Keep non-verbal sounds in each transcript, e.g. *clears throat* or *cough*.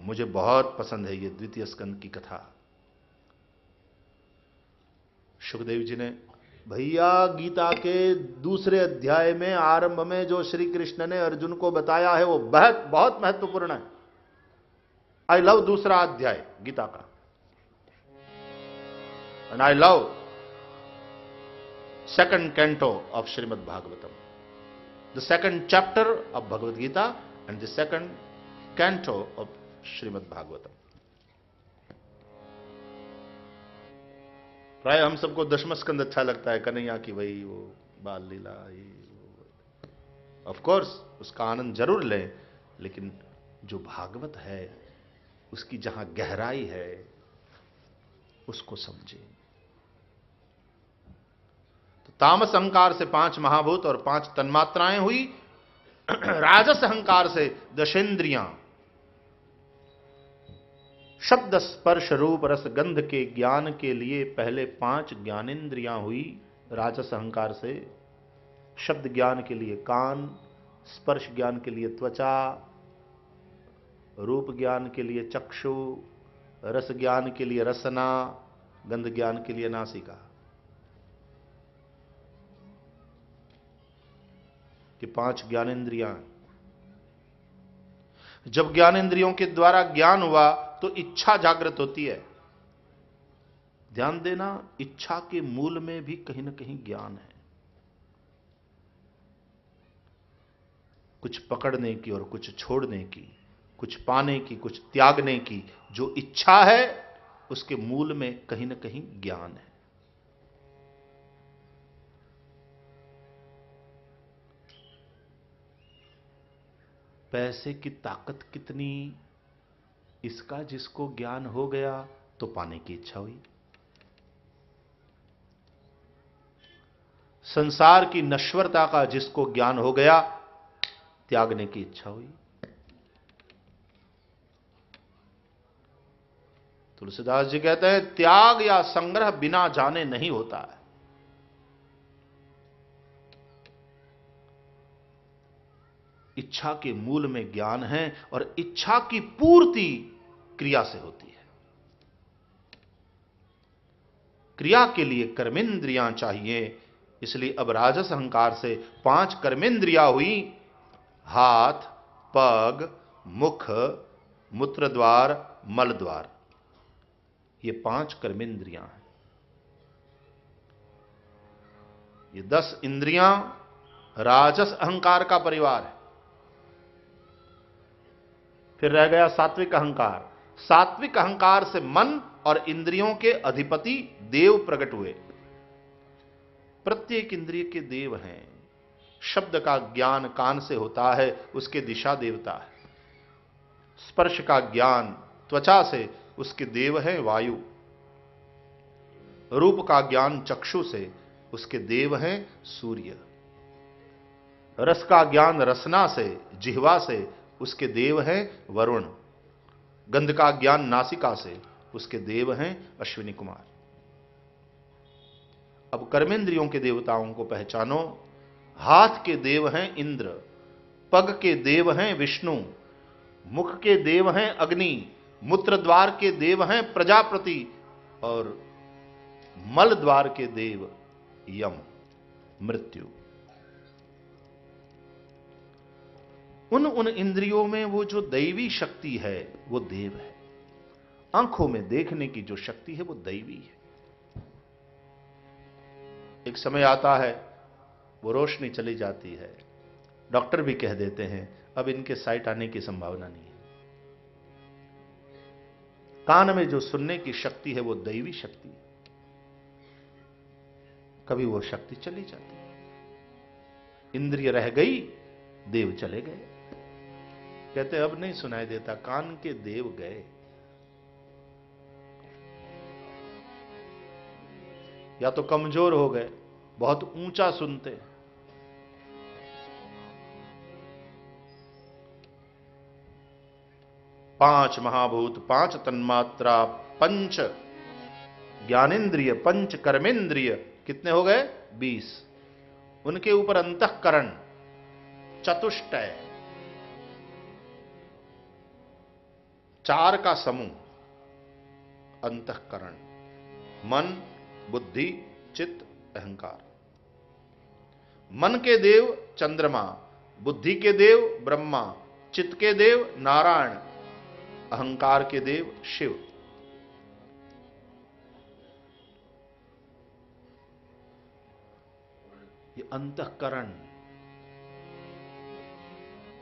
मुझे बहुत पसंद है ये द्वितीय स्कंद की कथा। सुखदेव जी ने, भैया, गीता के दूसरे अध्याय में, आरंभ में जो श्री कृष्ण ने अर्जुन को बताया है, वो बहुत बहुत महत्वपूर्ण है। आई लव दूसरा अध्याय, गीता का। And I love second canto of Srimad Bhagavatam. The second chapter of Bhagavad Gita and the second canto of Srimad Bhagavatam प्राय हम सबको दशम स्कंद अच्छा लगता है, कन्हैया की वही वो बाल लीला ऑफ़ कोर्स उसका आनंद ज़रूर लें, लेकिन जो भागवत है, उसकी जहाँ गहराई है, उसको समझें। तो तामस अहंकार से पाँच महाभूत और पाँच तन्मात्राएँ हुई, *clears throat* राजस अहंकार से दशेंद्रियाँ। शब्द स्पर्श रूप रस गंध के ज्ञान के लिए पहले पाँच ज्ञानेन्द्रियाँ हुई राजस अहंकार से। शब्द ज्ञान के लिए कान, स्पर्श ज्ञान के लिए त्वचा, रूप ज्ञान के लिए चक्षु, रस ज्ञान के लिए रसना, गंध ज्ञान के लिए नासिका। कि पाँच ज्ञानेन्द्रियाँ जब ज्ञानेन्द्रियों के द्वारा ज्ञान हुआ तो इच्छा जागृत होती है। ध्यान देना, इच्छा के मूल में भी कहीं ना कहीं ज्ञान है। कुछ पकड़ने की और कुछ छोड़ने की, कुछ पाने की, कुछ त्यागने की, जो इच्छा है, उसके मूल में कहीं ना कहीं ज्ञान है। पैसे की ताकत कितनी इसका जिसको ज्ञान हो गया तो पाने की इच्छा हुई। संसार की नश्वरता का जिसको ज्ञान हो गया, त्यागने की इच्छा हुई। तुलसीदास जी कहते हैं, त्याग या संग्रह बिना जाने नहीं होता है। इच्छा के मूल में ज्ञान है और इच्छा की पूर्ति क्रिया से होती है। क्रिया के लिए कर्मेंद्रियाँ चाहिए, इसलिए अब राजस अहंकार से पाँच कर्मेंद्रियाँ हुई। हाथ, पग, मुख मूत्र द्वार मल द्वार ये पाँच कर्मेंद्रियाँ हैं। ये दस इंद्रियाँ राजस अहंकार का परिवार है। फिर रह गया सात्विक अहंकार। सात्विक अहंकार से मन और इंद्रियों के अधिपति देव प्रकट हुए। प्रत्येक इंद्रिय के देव हैं। शब्द का ज्ञान कान से होता है, उसके दिशा देवता है। स्पर्श का ज्ञान त्वचा से, उसके देव है वायु। रूप का ज्ञान चक्षु से, उसके देव हैं सूर्य। रस का ज्ञान रसना से, जिहवा से, उसके देव हैं वरुण। गंध का ज्ञान नासिका से उसके देव हैं अश्विनी कुमार। अब कर्मेंद्रियों के देवताओं को पहचानो। हाथ के देव हैं इंद्र, पग के देव हैं विष्णु, मुख के देव हैं अग्नि मूत्र द्वार के देव हैं प्रजापति और मल द्वार के देव यम, मृत्यु। उन उन इंद्रियों में वो जो दैवी शक्ति है वो देव है। आँखों में देखने की जो शक्ति है, वो दैवी है। एक समय आता है, वो रोशनी चली जाती है। डॉक्टर भी कह देते हैं, अब इनके साइट आने की संभावना नहीं है। कान में जो सुनने की शक्ति है, वो दैवी शक्ति है। कभी वो शक्ति चली जाती है। इंद्रिय रह गई, देव चले गए। कहते, अब नहीं सुनाई देता, कान के देव गए। या तो कमज़ोर हो गए, बहुत ऊँचा सुनते। पाँच महाभूत, पाँच तन्मात्रा, पंच ज्ञानेन्द्रिय, पंच कर्मेंद्रिय कितने हो गए? बीस। उनके ऊपर अंतकरण, चतुष्टय। चार का समूह, अंतकरण, मन, बुद्धि, चित्त, अहंकार। मन के देव चंद्रमा, बुद्धि के देव ब्रह्मा, चित्त के देव नारायण, अहंकार के देव शिव। ये अंतकरण,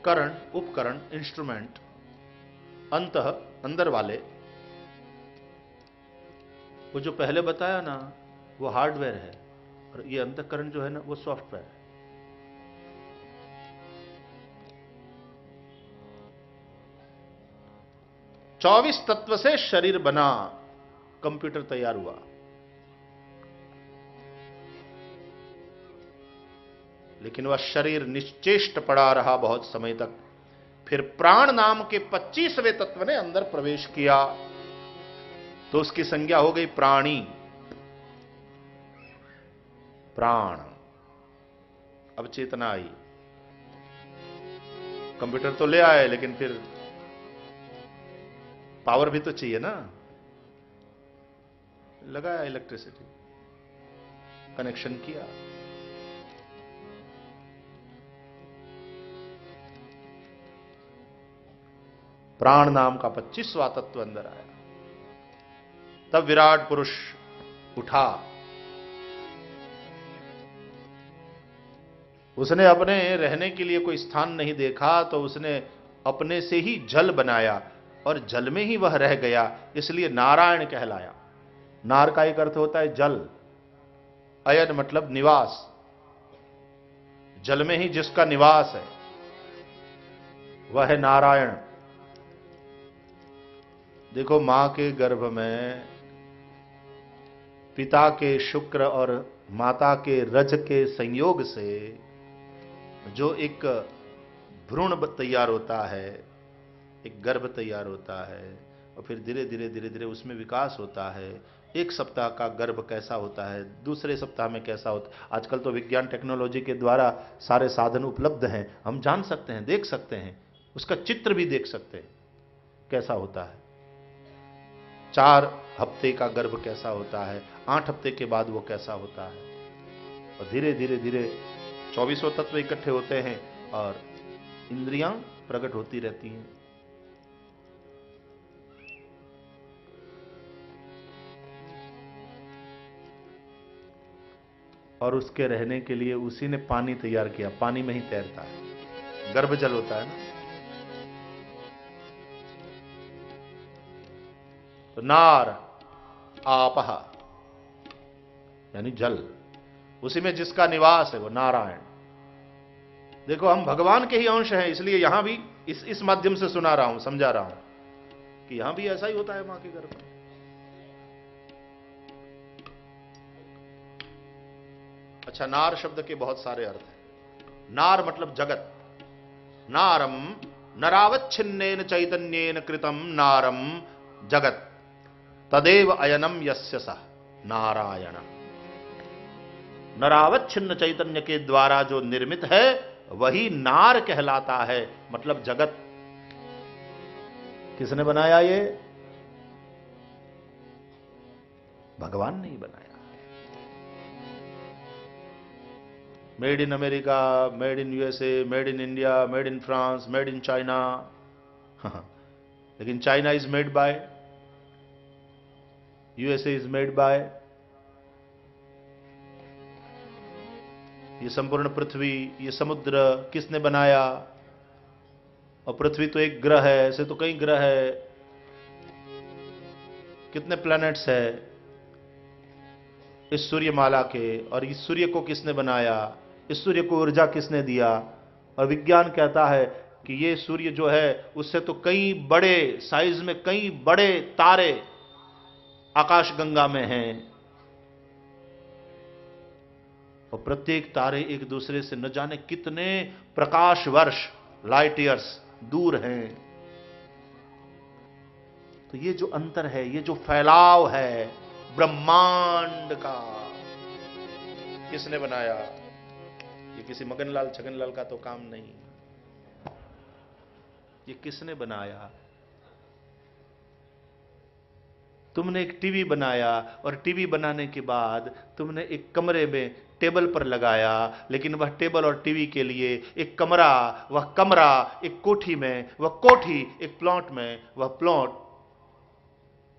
करण, उपकरण, इंस्ट्रूमेंट अंत, अंदर वाले। वो जो पहले बताया ना, वो हार्डवेयर है। और ये अंतकरण जो है ना, वो सॉफ्टवेयर है। चौबीस तत्व से शरीर बना, कंप्यूटर तैयार हुआ। लेकिन वह शरीर निश्चेष्ट पड़ा रहा बहुत समय तक। फिर प्राण नाम के पच्चीसवें तत्व ने अंदर प्रवेश किया। तो उसकी संज्ञा हो गई प्राणी। प्राण। अब चेतना आई। कंप्यूटर तो ले आए, लेकिन फिर पावर भी तो चाहिए ना। लगाया इलेक्ट्रिसिटी। कनेक्शन किया। प्राण नाम का पच्चीसवा तत्व अंदर आया। तब विराट पुरुष उठा। उसने अपने रहने के लिए कोई स्थान नहीं देखा तो उसने अपने से ही जल बनाया और जल में ही वह रह गया, इसलिए नारायण कहलाया। नार का एक अर्थ होता है जल। अयन मतलब निवास। जल में ही जिसका निवास है, वह है नारायण। देखो माँ के गर्भ में पिता के शुक्र और माता के रज के संयोग से जो एक भ्रूण तैयार होता है, एक गर्भ तैयार होता है और फिर धीरे धीरे धीरे धीरे उसमें विकास होता है। एक सप्ताह का गर्भ कैसा होता है? दूसरे सप्ताह में कैसा होता है? आजकल तो विज्ञान टेक्नोलॉजी के द्वारा सारे साधन उपलब्ध हैं। हम जान सकते हैं, देख सकते हैं, उसका चित्र भी देख सकते हैं, कैसा होता है। चार हफ़्ते का गर्भ कैसा होता है? आठ हफ़्ते के बाद वो कैसा होता है? और धीरे धीरे धीरे चौबीसों तत्व इकट्ठे होते हैं और इंद्रियाँ प्रकट होती रहती हैं। और उसके रहने के लिए उसी ने पानी तैयार किया। पानी में ही तैरता है। गर्भ जल होता है ना? तो नार आपह यानी जल। उसी में जिसका निवास है वो नारायण। देखो, हम भगवान के ही अंश हैं, इसलिए यहाँ भी इस इस माध्यम से सुना रहा हूँ, समझा रहा हूँ कि यहाँ भी ऐसा ही होता है माँ के गर्भ में। अच्छा नार शब्द के बहुत सारे अर्थ हैं। नार मतलब जगत। नारम नरावच्छिन्न चैतन्यन कृतम नारम जगत। तदेव अयनम यस्य सह नारायण। नरावच्छिन्न चैतन्य के द्वारा जो निर्मित है, वही नार कहलाता है मतलब जगत। किसने बनाया ये? भगवान ने ही बनाया। Made in America, made in USA, made in India, made in France, made in China. *laughs* लेकिन China is made by USA is made by ये संपूर्ण पृथ्वी, ये समुद्र किसने बनाया? और पृथ्वी तो एक ग्रह है, ऐसे तो कई ग्रह है। कितने प्लैनेट्स है? इस सूर्यमाला के, और इस सूर्य को किसने बनाया? इस सूर्य को ऊर्जा किसने दिया? और विज्ञान कहता है कि ये सूर्य जो है, उससे तो कई बड़े साइज़ में कई बड़े तारे आकाश गंगा में हैं। और प्रत्येक तारे एक दूसरे से न जाने कितने प्रकाश वर्ष लाइट ईयर्स दूर हैं। तो ये जो अंतर है, ये जो फैलाव है, ब्रह्मांड का, किसने बनाया? ये किसी मगनलाल, छगनलाल का तो काम नहीं। ये किसने बनाया? तुमने एक टीवी बनाया और टीवी बनाने के बाद तुमने एक कमरे में टेबल पर लगाया, लेकिन वह टेबल और टीवी के लिए एक कमरा, वह कमरा एक कोठी में, वह कोठी एक प्लॉट में, वह प्लॉट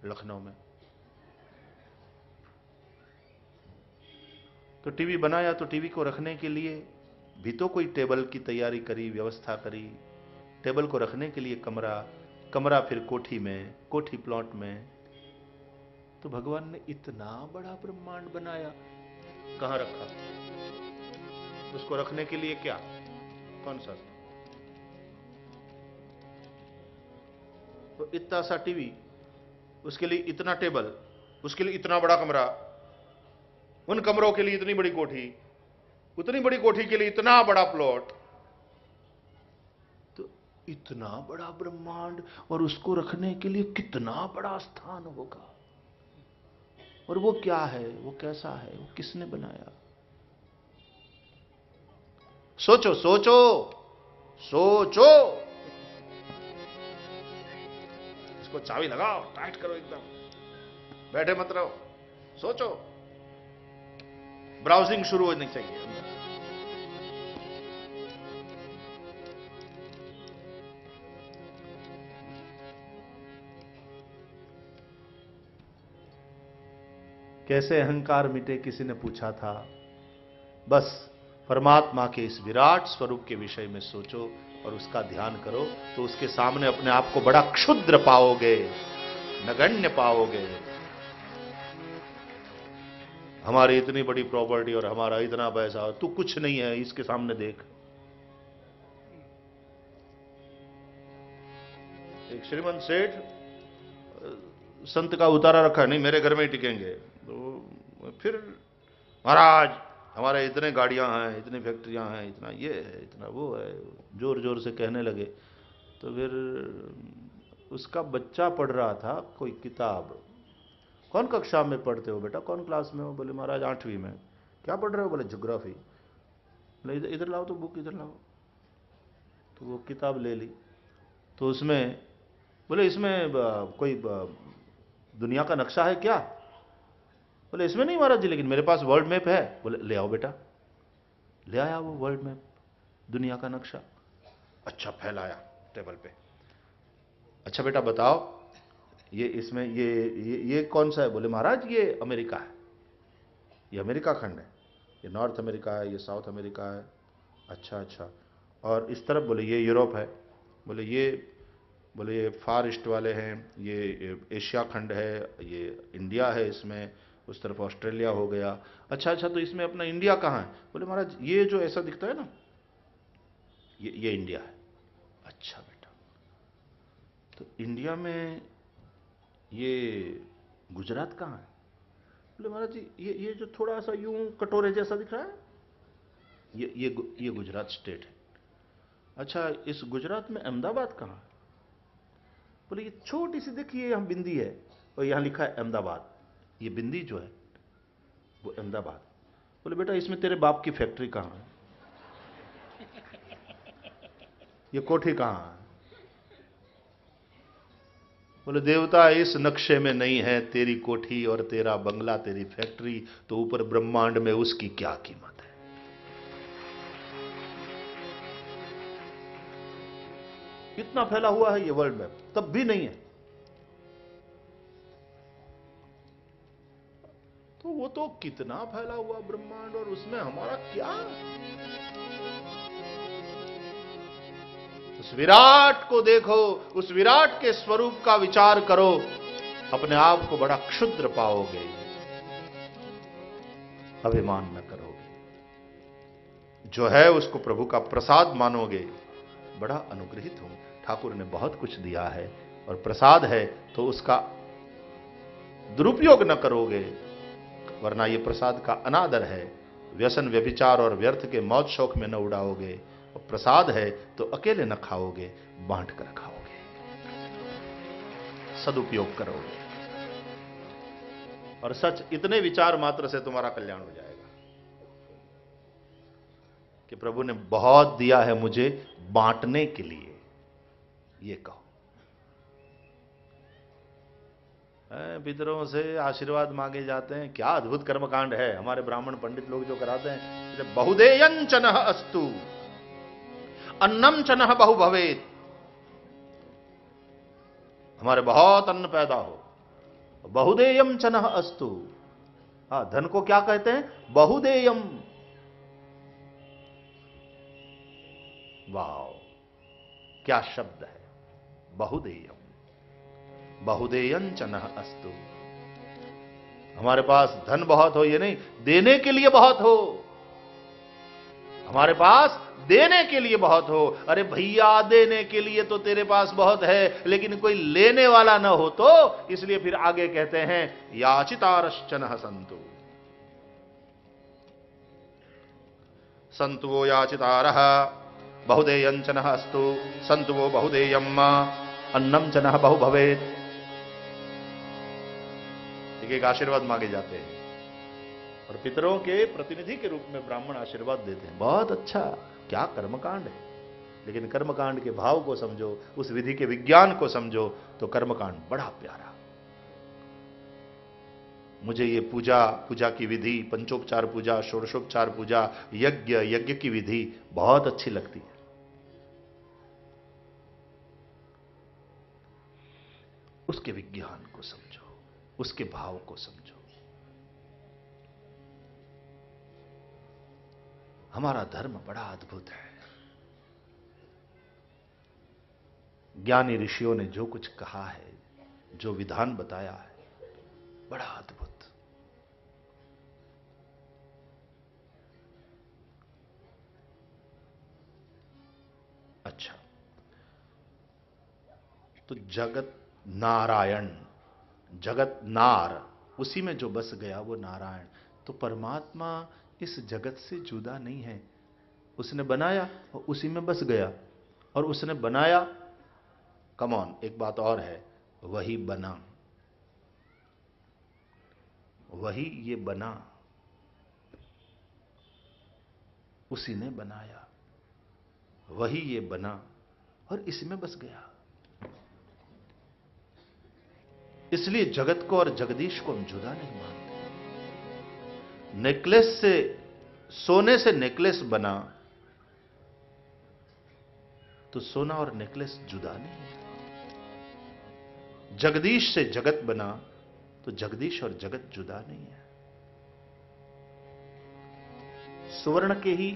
लखनऊ में। तो टीवी बनाया तो टीवी को रखने के लिए भी तो कोई टेबल की तैयारी करी, व्यवस्था करी। टेबल को रखने के लिए कमरा कमरा फिर कोठी में, कोठी प्लॉट में तो भगवान ने इतना बड़ा ब्रह्मांड बनाया। कहाँ रखा? उसको रखने के लिए क्या? कौन सा? तो इतना सा टीवी, उसके लिए इतना टेबल, उसके लिए इतना बड़ा कमरा, उन कमरों के लिए इतनी बड़ी कोठी, उतनी बड़ी कोठी के लिए इतना बड़ा प्लॉट तो इतना बड़ा ब्रह्मांड और उसको रखने के लिए कितना बड़ा स्थान होगा? और वो क्या है? वो कैसा है? वो किसने बनाया? सोचो सोचो सोचो। इसको चाबी लगाओ टाइट करो एकदम। बैठे मत रहो। सोचो। ब्राउजिंग शुरू होनी चाहिए। कैसे अहंकार मिटे किसी ने पूछा था? बस, परमात्मा के इस विराट स्वरूप के विषय में सोचो और उसका ध्यान करो तो उसके सामने अपने आप को बड़ा क्षुद्र पाओगे, नगण्य पाओगे। हमारी इतनी बड़ी प्रॉपर्टी और हमारा इतना पैसा, तू कुछ नहीं है, इसके सामने देख। एक श्रीमंत सेठ, संत का उतारा रखा, नहीं, मेरे घर में ही टिकेंगे। फिर, महाराज, हमारे इतने गाड़ियाँ हैं, इतनी फैक्ट्रियाँ हैं, इतना ये है, इतना वो है ज़ोर ज़ोर से कहने लगे। तो फिर, उसका बच्चा पढ़ रहा था, कोई किताब। कौन कक्षा में पढ़ते हो बेटा? कौन क्लास में हो? बोले, महाराज, आठवीं में। क्या पढ़ रहे हो? बोले जोग्राफी बोले, इधर इधर लाओ तो बुक, इधर लाओ। तो वो किताब ले ली। तो उसमें, बोले, इसमें कोई दुनिया का नक्शा है क्या? बोले इसमें नहीं महाराज जी लेकिन मेरे पास वर्ल्ड मैप है। बोले ले आओ बेटा। ले आया वो वर्ल्ड मैप दुनिया का नक्शा। अच्छा फैलाया टेबल पे। अच्छा बेटा बताओ ये इसमें ये ये, ये कौन सा है? बोले महाराज ये अमेरिका है। ये अमेरिका खंड है। ये नॉर्थ अमेरिका है ये साउथ अमेरिका है। अच्छा अच्छा। और इस तरफ़ बोले ये यूरोप है। बोले ये बोले ये फार ईस्ट वाले हैं। ये एशिया खंड है। ये इंडिया है इसमें। उस तरफ़ ऑस्ट्रेलिया हो गया। अच्छा अच्छा तो इसमें अपना इंडिया कहाँ है? बोले, महाराज, ये जो ऐसा दिखता है ना, ये ये इंडिया है। अच्छा बेटा। तो इंडिया में ये गुजरात कहाँ है? बोले, महाराज जी, ये ये जो थोड़ा सा यूँ कटोरे जैसा दिख रहा है, ये ये ये गुजरात स्टेट है। अच्छा इस गुजरात में अहमदाबाद कहाँ है? बोले, ये छोटी सी देखिए, यहाँ बिंदी है और यहाँ लिखा है अहमदाबाद। ये बिंदी जो है, वो अहमदाबाद। बोले, बेटा, इसमें तेरे बाप की फैक्ट्री कहाँ है? ये कोठी कहाँ है? बोले, देवता, इस नक्शे में नहीं है तेरी कोठी और तेरा बंगला, तेरी फैक्ट्री तो ऊपर ब्रह्मांड में उसकी क्या कीमत है? इतना फैला हुआ है ये वर्ल्ड मैप तब भी नहीं है। वो तो कितना फैला हुआ ब्रह्मांड और उसमें हमारा क्या? उस विराट को देखो, उस विराट के स्वरूप का विचार करो, अपने आप को बड़ा क्षुद्र पाओगे। अभिमान न करोगे। जो है उसको प्रभु का प्रसाद मानोगे, बड़ा अनुग्रहित हो ठाकुर ने बहुत कुछ दिया है और प्रसाद है तो उसका दुरुपयोग न करोगे। वरना यह प्रसाद का अनादर है। व्यसन, व्यभिचार और व्यर्थ के मौत शौक में न उड़ाओगे। और प्रसाद है तो अकेले न खाओगे, बांट कर खाओगे। सदुपयोग करोगे। और सच, इतने विचार मात्र से तुम्हारा कल्याण हो जाएगा। कि प्रभु ने बहुत दिया है मुझे बांटने के लिए। ये कहो। पितरों से आशीर्वाद मांगे जाते हैं। क्या अद्भुत कर्मकांड है। हमारे ब्राह्मण पंडित लोग जो कराते हैं बहुदेयन चन अस्तु, अन्नम चन बहु भवेत। हमारे बहुत अन्न पैदा हो। बहुदेयम चन अस्तु। हा, धन को क्या कहते हैं? बहुदेयम। वाह क्या शब्द है। बहुदेयम। बहुदेयन चन अस्तु। हमारे पास धन बहुत हो, ये नहीं, देने के लिए बहुत हो। हमारे पास देने के लिए बहुत हो। अरे भैया, देने के लिए तो तेरे पास बहुत है, लेकिन कोई लेने वाला ना हो तो इसलिए फिर आगे कहते हैं, याचितारश्चन संतु। संतु वो याचितार, बहुदेयंचन अस्तु। संतु वो बहुदेयम अन्नम चन बहु भवेत। एक एक आशीर्वाद मांगे जाते हैं। और पितरों के प्रतिनिधि के रूप में ब्राह्मण आशीर्वाद देते हैं। बहुत अच्छा क्या कर्मकांड है। लेकिन कर्मकांड के भाव को समझो उस विधि के विज्ञान को समझो तो कर्मकांड बड़ा प्यारा। मुझे ये पूजा पूजा की विधि पंचोपचार पूजा षोडशोपचार पूजा यज्ञ यज्ञ की विधि बहुत अच्छी लगती है। उसके विज्ञान को समझो। उसके भाव को समझो। हमारा धर्म बड़ा अद्भुत है। ज्ञानी ऋषियों ने जो कुछ कहा है, जो विधान बताया है, बड़ा अद्भुत। अच्छा तो जगत नारायण जगत नार, उसी में जो बस गया वो नारायण। तो परमात्मा इस जगत से जुदा नहीं है। उसने बनाया और उसी में बस गया। और उसने बनाया कमॉन एक बात और है, वही बना। वही ये बना। उसी ने बनाया। वही ये बना। और इसी में बस गया। इसलिए जगत को और जगदीश को हम जुदा नहीं मानते। नेकलेस से, सोने से नेकलेस बना तो सोना और नेकलेस जुदा नहीं है। जगदीश से जगत बना तो जगदीश और जगत जुदा नहीं है। सुवर्ण के ही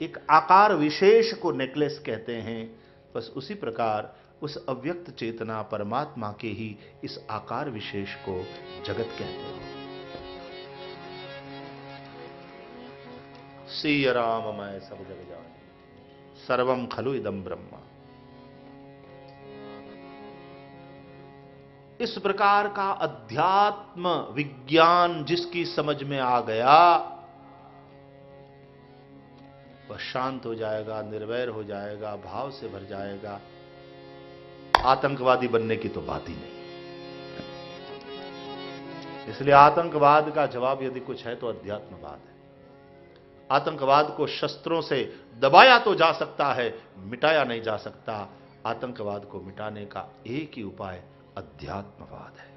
एक आकार विशेष को नेकलेस कहते हैं, बस उसी प्रकार उस अव्यक्त चेतना परमात्मा के ही इस आकार विशेष को जगत कहते हो। सीय राम, मैं सब जग जाने। सर्वम खलु इदम ब्रह्मा। इस प्रकार का अध्यात्म विज्ञान जिसकी समझ में आ गया, वह शांत हो जाएगा, निर्वैर हो जाएगा, भाव से भर जाएगा। आतंकवादी बनने की तो बात ही नहीं। इसलिए आतंकवाद का जवाब यदि कुछ है तो अध्यात्मवाद है। आतंकवाद को शस्त्रों से दबाया तो जा सकता है, मिटाया नहीं जा सकता। आतंकवाद को मिटाने का एक ही उपाय अध्यात्मवाद है।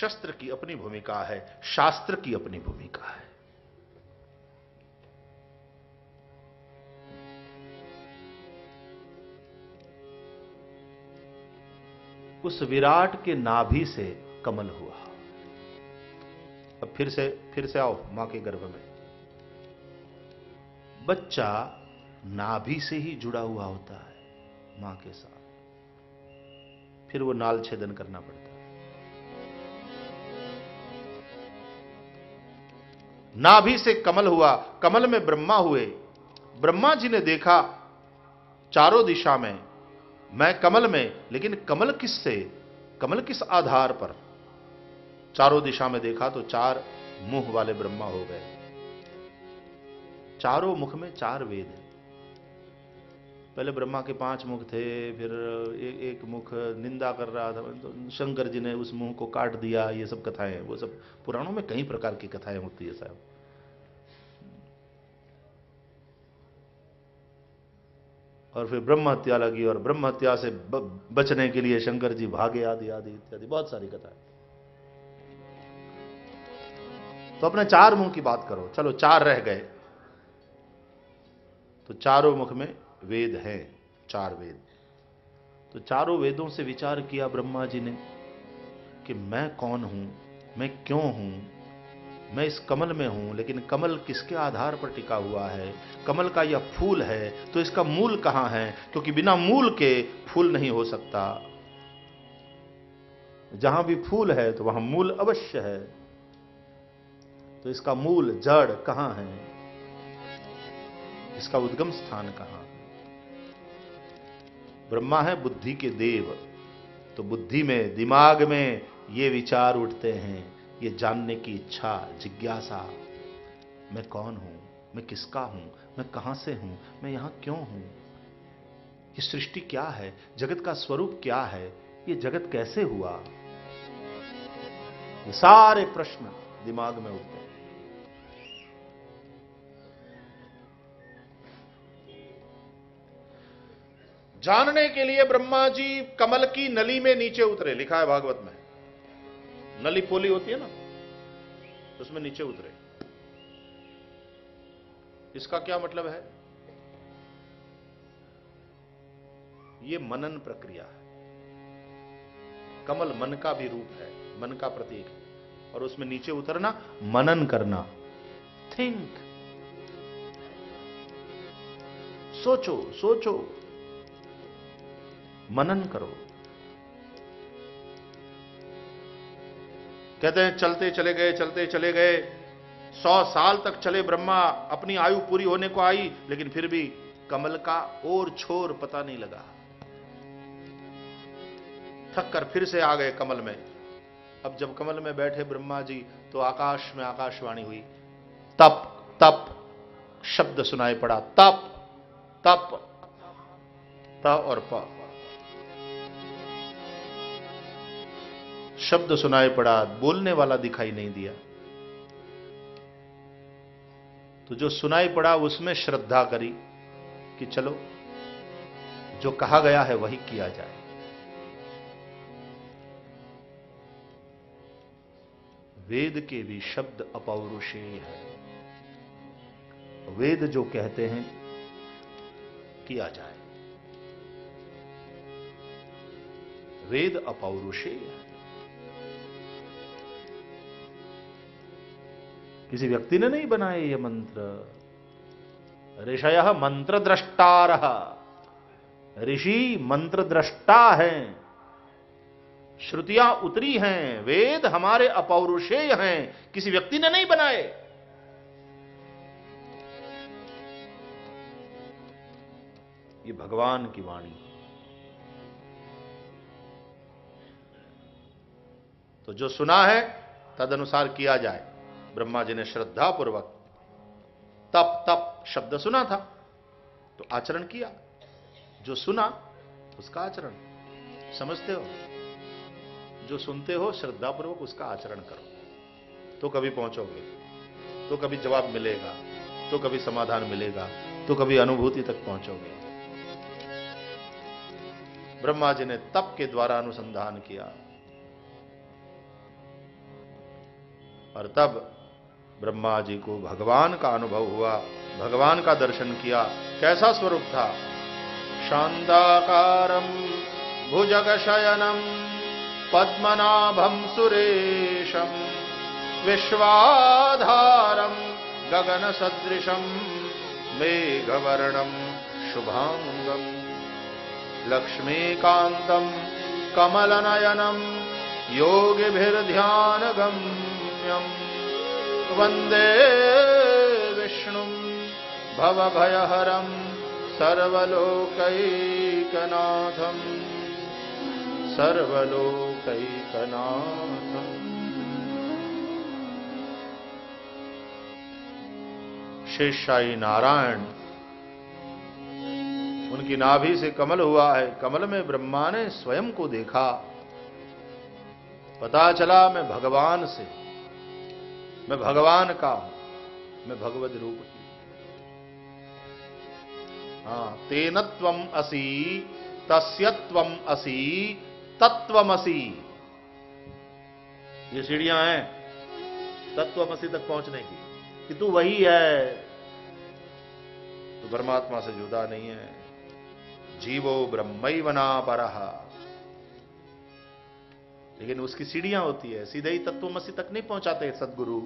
शस्त्र की अपनी भूमिका है, शास्त्र की अपनी भूमिका है। उस विराट के नाभि से कमल हुआ। अब फिर से फिर से आओ माँ के गर्भ में। बच्चा नाभि से ही जुड़ा हुआ होता है माँ के साथ। फिर वो नाल छेदन करना पड़ता है। नाभि से कमल हुआ, कमल में ब्रह्मा हुए। ब्रह्मा जी ने देखा, चारों दिशा में मैं कमल में लेकिन कमल किस से? कमल किस आधार पर? चारों दिशा में देखा तो चार मुँह वाले ब्रह्मा हो गए। चारों मुख में चार वेद हैं। पहले ब्रह्मा के पाँच मुख थे फिर ए, एक मुख निंदा कर रहा था तो शंकर जी ने उस मुँह को काट दिया ये सब कथाएँ वो सब पुराणों में कई प्रकार की कथाएँ होती है साहब। और फिर ब्रह्म हत्या लगी और ब्रह्म हत्या से बचने के लिए शंकर जी भागे आदि आदि, इत्यादि, बहुत सारी कथा है तो अपने चार मुँह की बात करो। चलो, चार रह गए। तो चारों मुख में वेद हैं, चार वेद। तो चारों वेदों से विचार किया ब्रह्मा जी ने कि मैं कौन हूँ? मैं क्यों हूँ? मैं इस कमल में हूँ, लेकिन कमल किसके आधार पर टिका हुआ है? कमल का यह फूल है तो इसका मूल कहाँ है? क्योंकि बिना मूल के फूल नहीं हो सकता। जहाँ भी फूल है तो वहाँ मूल अवश्य है। तो इसका मूल जड़ कहाँ है? इसका उद्गम स्थान कहाँ? ब्रह्मा है बुद्धि के देव तो बुद्धि में, दिमाग में ये विचार उठते हैं। ये जानने की इच्छा, जिज्ञासा, मैं कौन हूँ? मैं किसका हूँ? मैं कहाँ से हूँ? मैं यहाँ क्यों हूँ? ये सृष्टि क्या है? जगत का स्वरूप क्या है? ये जगत कैसे हुआ? ये सारे प्रश्न दिमाग में उठते हैं। जानने के लिए ब्रह्मा जी कमल की नली में नीचे उतरे, लिखा है भागवत में। नली पोली होती है ना उसमें नीचे उतरे। इसका क्या मतलब है? ये मनन प्रक्रिया है। कमल मन का भी रूप है, मन का प्रतीक। है और उसमें नीचे उतरना, मनन करना। थिंक सोचो सोचो। मनन करो। कहते हैं, चलते चले गए, चलते चले गए। सौ साल तक चले ब्रह्मा, अपनी आयु पूरी होने को आई, लेकिन फिर भी कमल का और छोर पता नहीं लगा। थक कर फिर से आ गए कमल में। अब जब कमल में बैठे ब्रह्मा जी तो आकाश में आकाशवाणी हुई। तप तप, शब्द सुनाई पड़ा। तप तप, त और प। शब्द सुनाई पड़ा, बोलने वाला दिखाई नहीं दिया। तो जो सुनाई पड़ा, उसमें श्रद्धा करी कि चलो, जो कहा गया है वही किया जाए। वेद के भी शब्द अपौरुषेय है। वेद जो कहते हैं, किया जाए। वेद अपौरुषेय है। किसी व्यक्ति ने नहीं बनाए ये मंत्र। ऋषय मंत्र द्रष्टार ऋषि मंत्र दृष्टा है। श्रुतियाँ उतरी हैं। वेद हमारे अपौरुषेय हैं। किसी व्यक्ति ने नहीं बनाए। ये भगवान की वाणी। तो जो सुना है, तदनुसार किया जाए। ब्रह्मा जी ने श्रद्धा पूर्वक तप तप शब्द सुना था। तो आचरण किया। जो सुना, उसका आचरण। समझते हो? जो सुनते हो श्रद्धा पूर्वक उसका आचरण करो। तो कभी पहुंचोगे तो कभी जवाब मिलेगा तो कभी समाधान मिलेगा तो कभी अनुभूति तक पहुंचोगे। ब्रह्मा जी ने तप के द्वारा अनुसंधान किया। और तब ब्रह्मा जी को भगवान का अनुभव हुआ, भगवान का दर्शन किया। कैसा स्वरूप था? शांताकारम भुजग शयनम पद्मनाभम सुरेशम विश्वाधारम गगन सदृशम मेघवर्णम शुभांगम लक्ष्मीकांतम कमलनयनम गम्यम वंदे विष्णुम् भवभयहरम् सर्वलोकैकनाथम्। सर्वलोकैकनाथम्। शेषाई नारायण, उनकी नाभि से कमल हुआ है। कमल में ब्रह्मा ने स्वयं को देखा। पता चला मैं भगवान से। मैं भगवान का हूँ, मैं भगवत रूप की हाँ तेनत्वम असी, तस्यत्वम असी तत्वमसी ये सीढ़ियाँ हैं तत्वमसी तक पहुँचने की। कि तू वही है, तू परमात्मा से जुदा नहीं है। जीवो ब्रह्मई बना परहा लेकिन उसकी सीढ़ियाँ होती है, सीधे ही तत्वमसी तक नहीं पहुंचाते सदगुरु।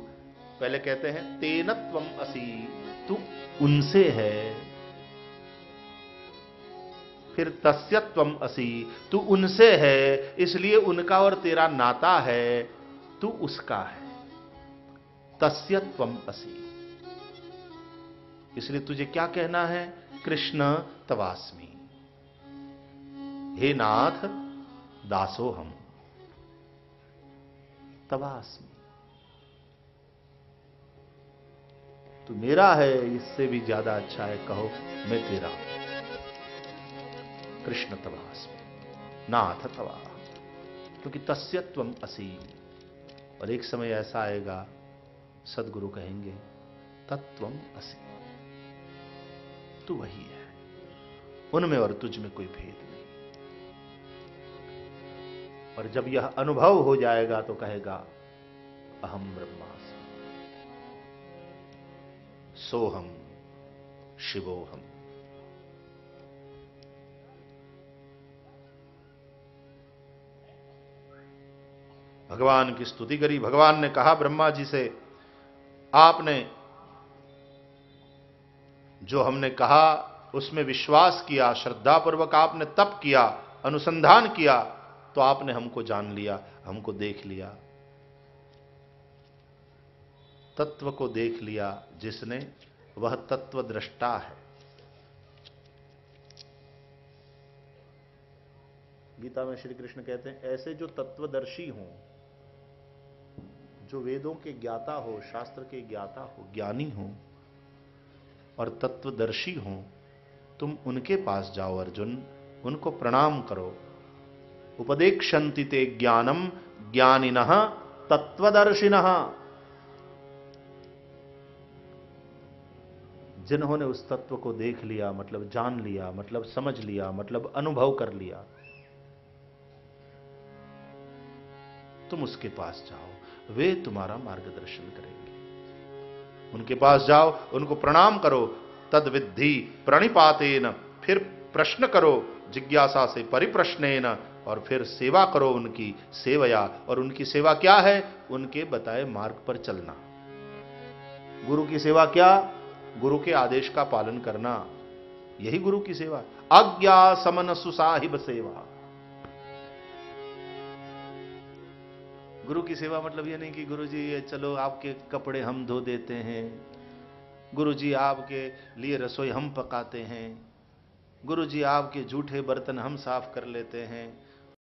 पहले कहते हैं तेनत्वम असी, तू उनसे है। फिर तस्यत्वम असी, तू उनसे है, इसलिए उनका और तेरा नाता है, तू उसका है। तस्यत्वम असी। इसलिए तुझे क्या कहना है? कृष्ण तवास्मी। हे नाथ, दासो हम। तवास्मी तू मेरा है, इससे भी ज़्यादा अच्छा है, कहो, मैं तेरा कृष्ण तवास्मी नाथ तवा क्योंकि तस्यत्वम असीम। और एक समय ऐसा आएगा, सदगुरु कहेंगे तत्वम असीम। तू वही है। उनमें और तुझ में कोई भेद नहीं। और जब यह अनुभव हो जाएगा तो कहेगा, अहम ब्रह्मास्मि। सोहम शिवोहम भगवान की स्तुति करी। भगवान ने कहा ब्रह्मा जी से, आपने जो हमने कहा, उसमें विश्वास किया, श्रद्धापूर्वक आपने तप किया, अनुसंधान किया तो आपने हमको जान लिया, हमको देख लिया। तत्व को देख लिया जिसने, वह तत्व दृष्टा है। गीता में श्री कृष्ण कहते हैं, ऐसे जो तत्वदर्शी हों, जो वेदों के ज्ञाता हो, शास्त्र के ज्ञाता हो, ज्ञानी हो, और तत्वदर्शी हो, तुम उनके पास जाओ अर्जुन, उनको प्रणाम करो उपदेक्षन्ति ते ज्ञानम ज्ञानिन तत्वदर्शिन जिन्होंने उस तत्व को देख लिया मतलब जान लिया मतलब समझ लिया मतलब अनुभव कर लिया, तुम उसके पास जाओ, वे तुम्हारा मार्गदर्शन करेंगे। उनके पास जाओ, उनको प्रणाम करो तद विद्धि प्रणिपातेन, फिर प्रश्न करो, जिज्ञासा से परिप्रश्न और फिर सेवा करो उनकी सेवया। और उनकी सेवा क्या है? उनके बताए मार्ग पर चलना। गुरु की सेवा क्या? गुरु के आदेश का पालन करना। यही गुरु की सेवा। आज्ञा समन सुसाहिब सेवा। गुरु की सेवा मतलब ये नहीं कि गुरु जी चलो आपके कपड़े हम धो देते हैं। गुरु जी आपके लिए रसोई हम पकाते हैं। गुरु जी आपके जूठे बर्तन हम साफ़ कर लेते हैं।